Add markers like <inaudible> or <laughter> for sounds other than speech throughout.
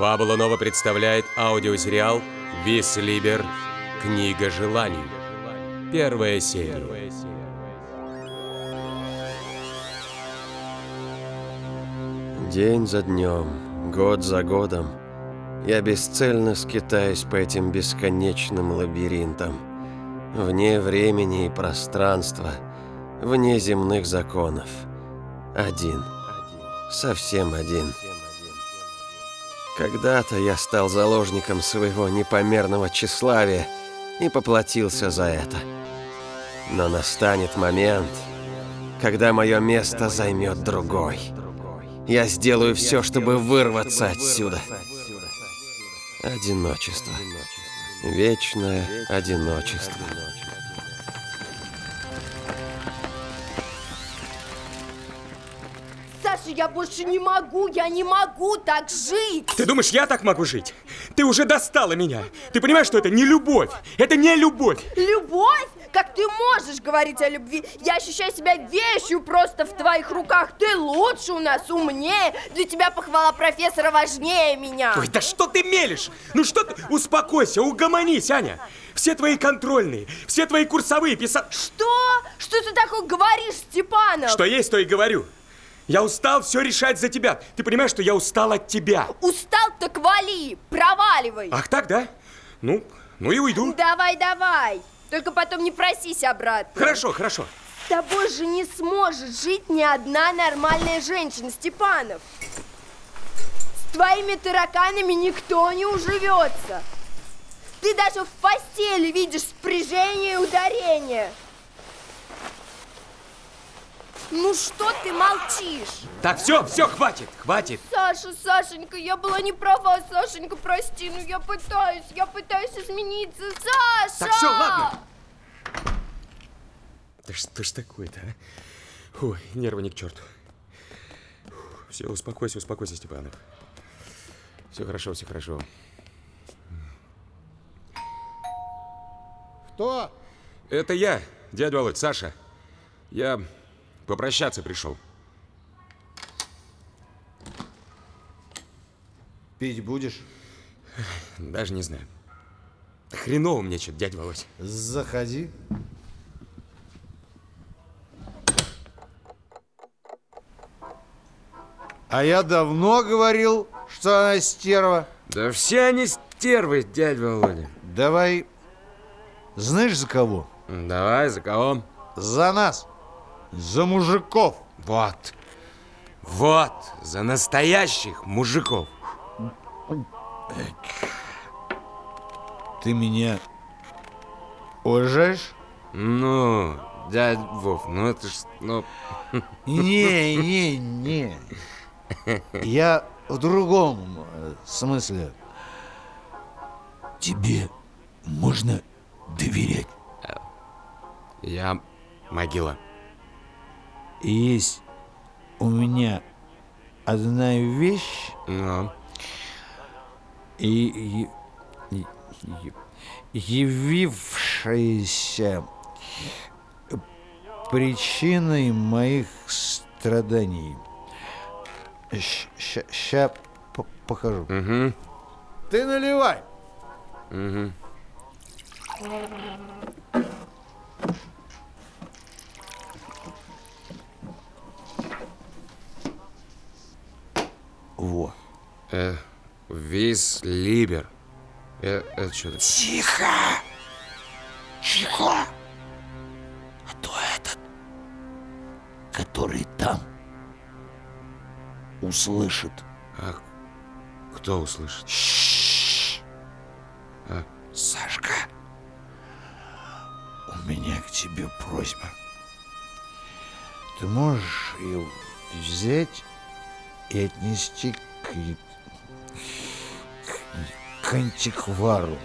Фабула Нова представляет аудиосериал «Вис Либер. Книга желаний». Первая серия. День за днем, год за годом я бесцельно скитаюсь по этим бесконечным лабиринтам, вне времени и пространства, вне земных законов. Один, совсем один. Когда-то я стал заложником своего непомерного тщеславия и поплатился за это. Но настанет момент, когда мое место займет другой. Я сделаю все, чтобы вырваться отсюда. Одиночество. Вечное одиночество. Саша, я больше не могу, я не могу так жить. Ты думаешь, я так могу жить? Ты уже достала меня. Ты понимаешь, что это не любовь? Это не любовь. Любовь? Как ты можешь говорить о любви? Я ощущаю себя вещью просто в твоих руках. Ты лучше у нас, умнее. Для тебя похвала профессора важнее меня. Ой, да что ты мелешь? Ну что ты? Успокойся, угомонись, Аня. Все твои контрольные, все твои курсовые писал... Что? Что ты такое говоришь, Степанов? Что есть, то и говорю. Я устал все решать за тебя. Ты понимаешь, что я устал от тебя? Устал, так вали, проваливай. Ах так, да? Ну, ну и уйду. Давай, давай. Только потом не просись обратно. Хорошо, хорошо. С тобой же не сможет жить ни одна нормальная женщина, Степанов. С твоими тараканами никто не уживется. Ты даже в постели видишь спряжение и ударение. Ну что ты молчишь? Так, все, все, хватит, хватит. Саша, Сашенька, я была не права, Сашенька, прости, ну я пытаюсь, я пытаюсь измениться, Саша! Так, все, ладно. Да что ж такое-то, а? Ой, нервы ни к черту. Все, успокойся, успокойся, Степанов. Все хорошо, все хорошо. Кто? Это я, дядя Володь, Саша. Я попрощаться пришел. Пить будешь? Даже не знаю. Хреново мне что-то, дядя Володь. Заходи. А я давно говорил, что она стерва. Да все они стервы, дядя Володя. Давай, знаешь за кого? Давай, за кого? За нас. За мужиков. Вот. Вот, за настоящих мужиков. Ты меня уважаешь? Ну, дядя Вов, ну это ж, ну... Не, не, не. Я в другом э, смысле. Тебе можно доверять. Я могила. Есть у меня одна вещь, Ну, и, и- и- явившаяся причиной моих страданий. Ща покажу. угу, Ты наливай. угу. Вис Либер. Э, это что? Тихо! Тихо! А то этот, который там, услышит. А кто услышит? Шш. А? Сашка, у меня к тебе просьба. Ты можешь ее взять и отнести к, к, антиквару.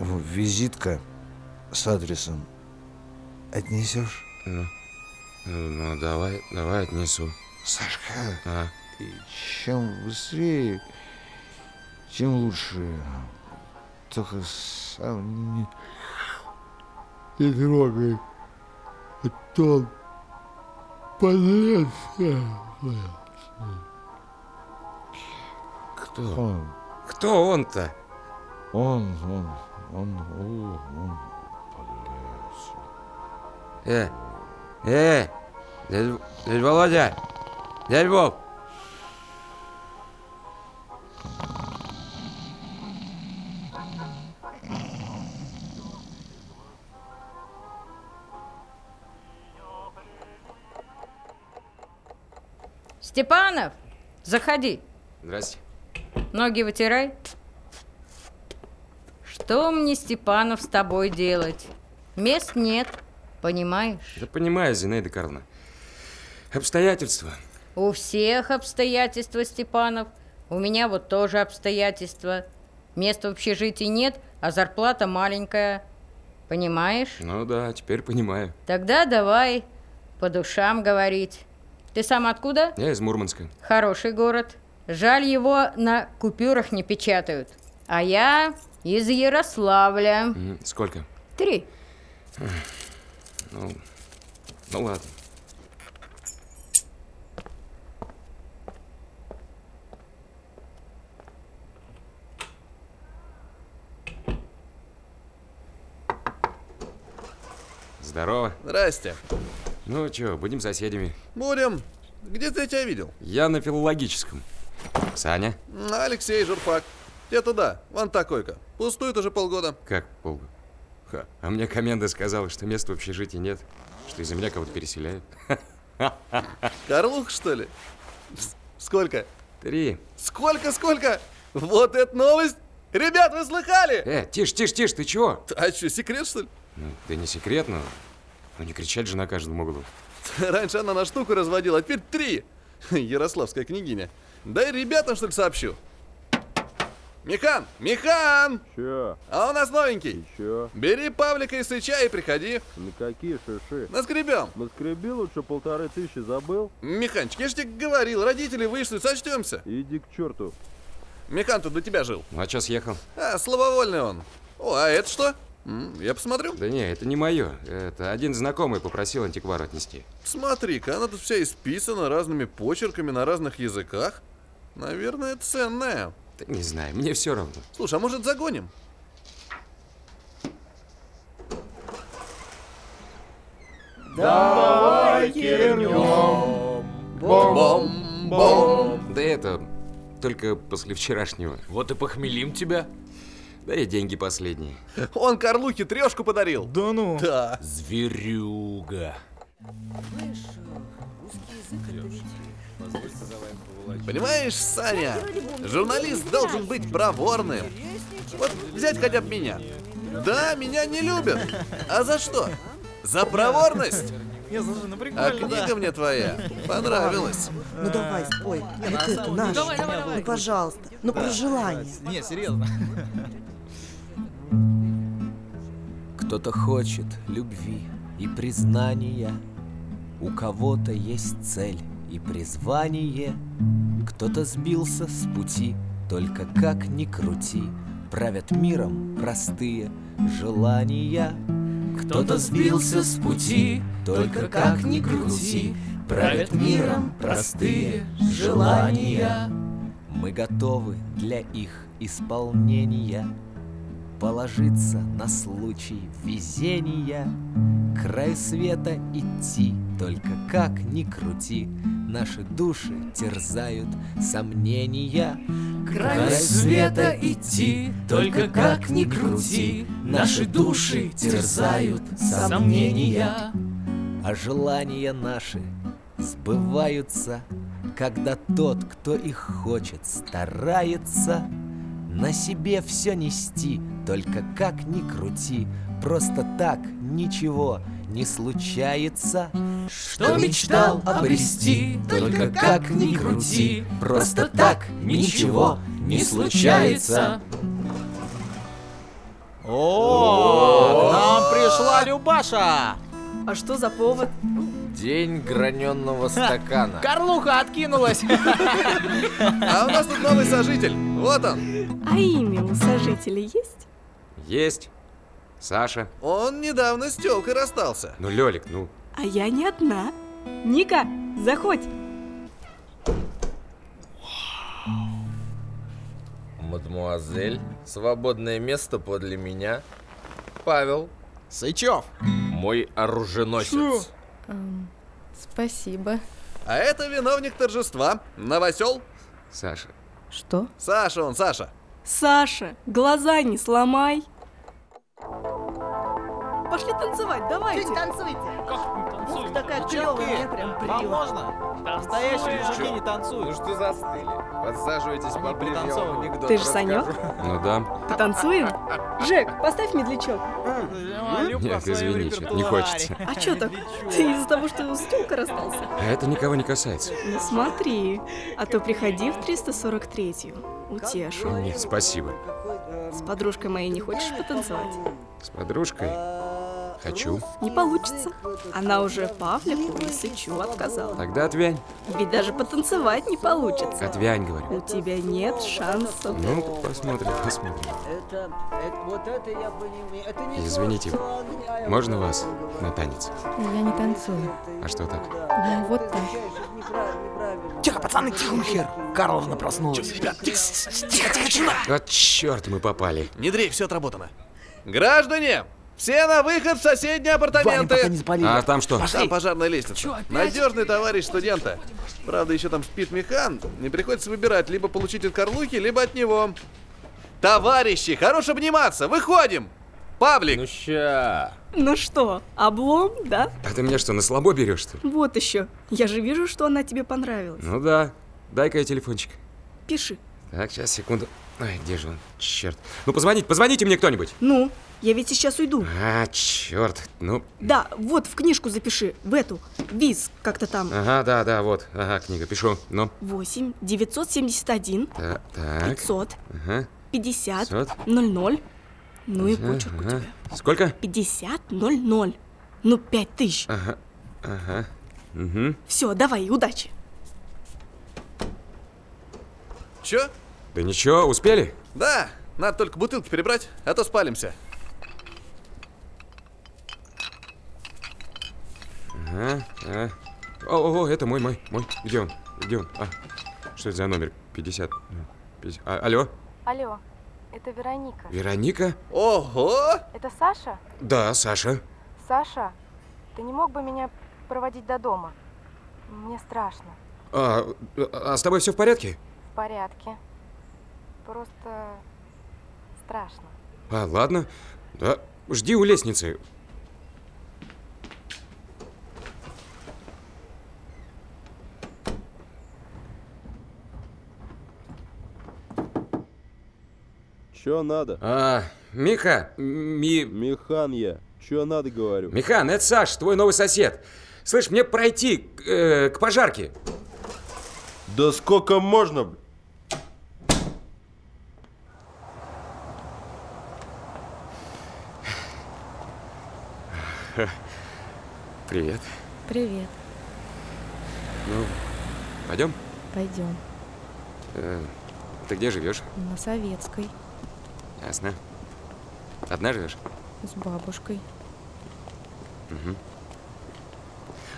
Визитка с адресом. Отнесешь? Ну, ну, ну, давай, давай отнесу. Сашка, А, и чем быстрее, тем лучше. Только сам не, не трогай. А то он подлец. Кто? Он, Кто он-то? он, он, он, он, он под лесом. Э, э, дядь, дядь Володя, дядь Вов. Степанов, заходи. Здрасте. Ноги вытирай. Что мне, Степанов, с тобой делать? Мест нет, понимаешь? Да понимаю, Зинаида Карловна. Обстоятельства. У всех обстоятельства, Степанов. У меня вот тоже обстоятельства. Места в общежитии нет, а зарплата маленькая. Понимаешь? Ну да, теперь понимаю. Тогда давай по душам говорить. Ты сам откуда? Я из Мурманска. Хороший город. Жаль, его на купюрах не печатают. А я из Ярославля. Сколько? Три. Ну, ну ладно. Здорово. Здрасте. Ну чё, будем соседями. Будем. Где-то я тебя видел. Я на филологическом. Саня? Алексей, журфак. Где туда? Вон та койка. Пустует уже полгода. Как полго? Ха, а мне коменда сказала, что места в общежитии нет. Что из-за меня кого-то переселяют. <laughs> Карлух, что ли? Сколько? Три. Сколько, сколько? Вот это новость! Ребят, вы слыхали? Э, тише, тише, тише, ты чего? А что, секрет, что ли? Ну, да не секрет, но... Ну, не кричать же на каждом углу. Раньше она на штуку разводила, а теперь три. <laughs> Ярославская княгиня. Дай ребятам, что ли, сообщу. Михан! Михан! Чё? А у нас новенький. Чё? Бери Павлика и Сыча и приходи. На какие шиши? Наскребем. Наскреби лучше полторы тысячи забыл? Миханчик, я же тебе говорил, родители вышли, сочтемся. Иди к черту. Михан тут до тебя жил. А чё съехал? А, слабовольный он. О, а это что? Я посмотрю. Да не, это не мое. Это один знакомый попросил антиквар отнести. Смотри-ка, она тут вся исписана разными почерками на разных языках. Наверное, ценная. Да не знаю, мне все равно. Слушай, а может загоним? Бом-бом. Да это, только после вчерашнего. Вот и похмелим тебя. Да и деньги последние. Он Карлухе трешку подарил. Да ну. Да. Зверюга. Понимаешь, Саня, журналист должен быть проворным. Вот взять хотя бы меня. Да, меня не любят. А за что? За проворность. А книга мне твоя понравилась. Ну давай, спой. Вот это наш. Ну пожалуйста. Ну про желание. Не, серьезно. Кто-то хочет любви и признания, У кого-то есть цель и призвание, Кто-то сбился с пути, только как ни крути, Правят миром простые желания. Кто-то сбился с пути, только как ни крути, Правят миром простые желания. Мы готовы для их исполнения. Положиться на случай везения. К краю света идти, только как ни крути Наши души терзают сомнения. К краю света идти, только как ни крути. Наши души терзают сомнения. А желания наши сбываются Когда тот, кто их хочет, старается на себе все нести, только как ни крути, просто так ничего не случается. Что мечтал обрести, только как ни крути, просто так ничего не случается. О, к нам пришла Любаша! А что за повод? День граненного стакана. Карлуха откинулась! А у нас тут новый сожитель. Вот он. А имя у сожителей есть? Есть. Саша. Он недавно с телкой расстался. Ну, Лёлик, ну. А я не одна. Ника, заходь. мадмуазель. Свободное место подле меня. Павел, Сычев. мой оруженосец. Эм, спасибо. А это виновник торжества. Новосел. Саша. Что? Саша он, Саша. Саша, глаза не сломай. Пошли танцевать, давайте. танцуйте. Ух, такая клевая, мне прям Вам прила. можно? Настоящие мужики не Ну танцуют. что застыли? Подсаживайтесь поближе, я вам анекдот Ты же Санек? Ну да. Потанцуем? Жек, поставь медлячок. Нет, извини, чё-то не хочется. А чё так? Ты из-за того, что с тёлкой расстался? А это никого не касается. Ну смотри, а то приходи в 343-ю. Утешу. Нет, спасибо. С подружкой моей не хочешь потанцевать? С подружкой? Хочу. Не получится. Она уже Павлику и Сычу отказала. Тогда отвянь. Ведь даже потанцевать не получится. Отвянь, говорю. У тебя нет шансов. Ну, посмотрим, посмотрим. Извините, можно вас на танец? Я не танцую. А что так? Ну, вот так. Тихо, пацаны, тихо, хер. Карловна проснулась. Ребят, тихо, тихо, тихо, тихо. Вот черт, мы попали. Не дрейф, все отработано. Граждане, все на выход в соседние апартаменты. А там что? Там пожарная лестница. Надежный товарищ студента. Правда, еще там спит механ. Не приходится выбирать, либо получить от Карлухи, либо от него. Товарищи, хорош обниматься, выходим! Павлик! Ну ща. Ну что, облом, да? А ты меня что, на слабо берешь, что ли? Вот еще. Я же вижу, что она тебе понравилась. Ну да. Дай-ка я телефончик. Пиши. Так, сейчас, секунду. Ай, где же он? Черт. Ну, позвоните, позвоните мне кто-нибудь. Ну, я ведь сейчас уйду. А, черт. Ну, Да, вот в книжку запиши, в эту. Виз, как-то там. ага, да, да, вот. Ага, книга, пишу. Ну, 8 971 та- так. 500 Ага. 50 500. 00. Ну и Ага, почерк у ага. тебя. Сколько? 50 00. Ну, 5000. Ага, ага. Угу. Все, давай, удачи. Чё? Да ничего, успели? Да, надо только бутылки перебрать, а то спалимся. Ага, а. О, о, это мой, мой, мой. Где он? Где он? А, что это за номер? 50. 50. А, алло, Алло, это Вероника. Вероника? Ого! Это Саша? Да, Саша. Саша, ты не мог бы меня проводить до дома? Мне страшно. А, а с тобой все в порядке? В порядке. Просто страшно. А, ладно. Да, жди у лестницы. Чё надо? А, Миха, ми... Механ я. Чё надо, говорю? Михан, это Саш, твой новый сосед. Слышь, мне пройти э, к пожарке. Да сколько можно, бля? Привет. Привет. Ну, пойдем? Пойдем. Э, ты где живешь? На Советской. Ясно. Одна живешь? С бабушкой. Угу.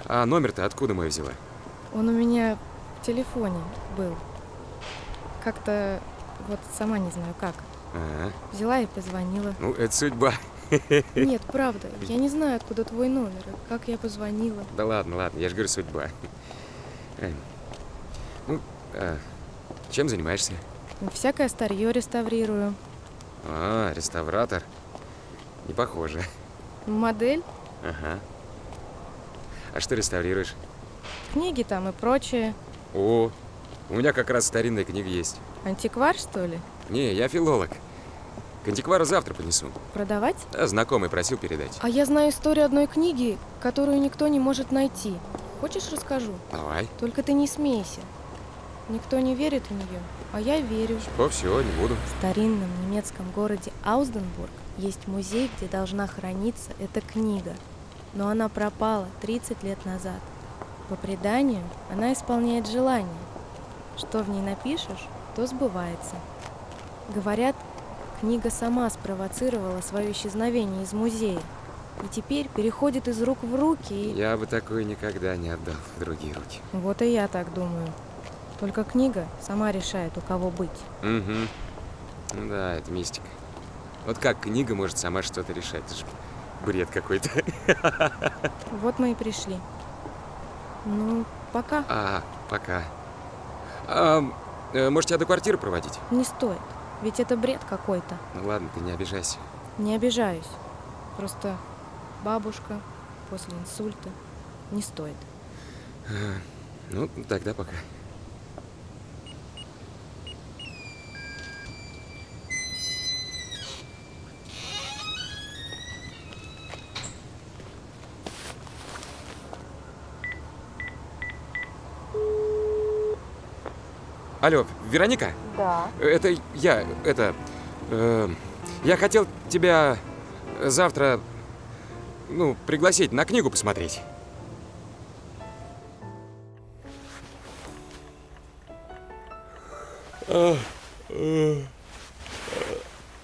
А номер-то откуда мой взяла? Он у меня в телефоне был. Как-то вот сама не знаю как. Ага. Взяла и позвонила. Ну, это судьба. Нет, <laughs> правда, я не знаю, откуда твой номер, как я позвонила. Да ладно, ладно, я же говорю, судьба. Э, Ну, а, чем занимаешься? Всякое старье реставрирую. А, реставратор. Не похоже. Модель, Ага. А что реставрируешь? книги там и прочее. О, у меня как раз старинная книга есть. Антиквар, что ли? Не, я филолог. К антиквару завтра понесу. Продавать? А знакомый просил передать. А я знаю историю одной книги, которую никто не может найти. Хочешь, расскажу? Давай. Только ты не смейся. Никто не верит в нее, а я верю. О, все, не буду. В старинном немецком городе Аузденбург есть музей, где должна храниться эта книга. Но она пропала 30 лет назад. По преданию, она исполняет желание. Что в ней напишешь, то сбывается. Говорят, книга сама спровоцировала свое исчезновение из музея. И теперь переходит из рук в руки и... Я бы такое никогда не отдал в другие руки. Вот и я так думаю. Только книга сама решает, у кого быть. Угу. Ну да, это мистика. Вот как книга может сама что-то решать? Это же бред какой-то. <laughs> Вот мы и пришли. Ну, пока. А, пока. А, может, тебя до квартиры проводить? Не стоит. Ведь это бред какой-то. Ну ладно, ты не обижайся. Не обижаюсь. Просто бабушка после инсульта. Не стоит. А, Ну, тогда пока. Алло, Вероника? Да. Это я, это... э, я хотел тебя завтра, ну, пригласить на книгу посмотреть.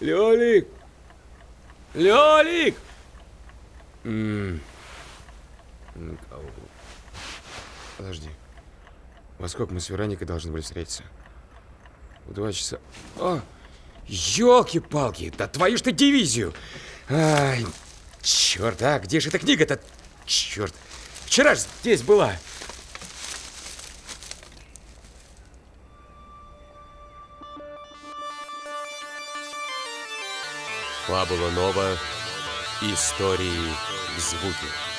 Лёлик! Лёлик! Ну. Подожди. Во сколько мы с Вероникой должны были встретиться? В два часа. О! Ёлки-палки! Да твою ж ты дивизию! Ай, черт, а где же эта книга-то? Черт! Вчера ж здесь была! Фабула Нова. Истории в звуке.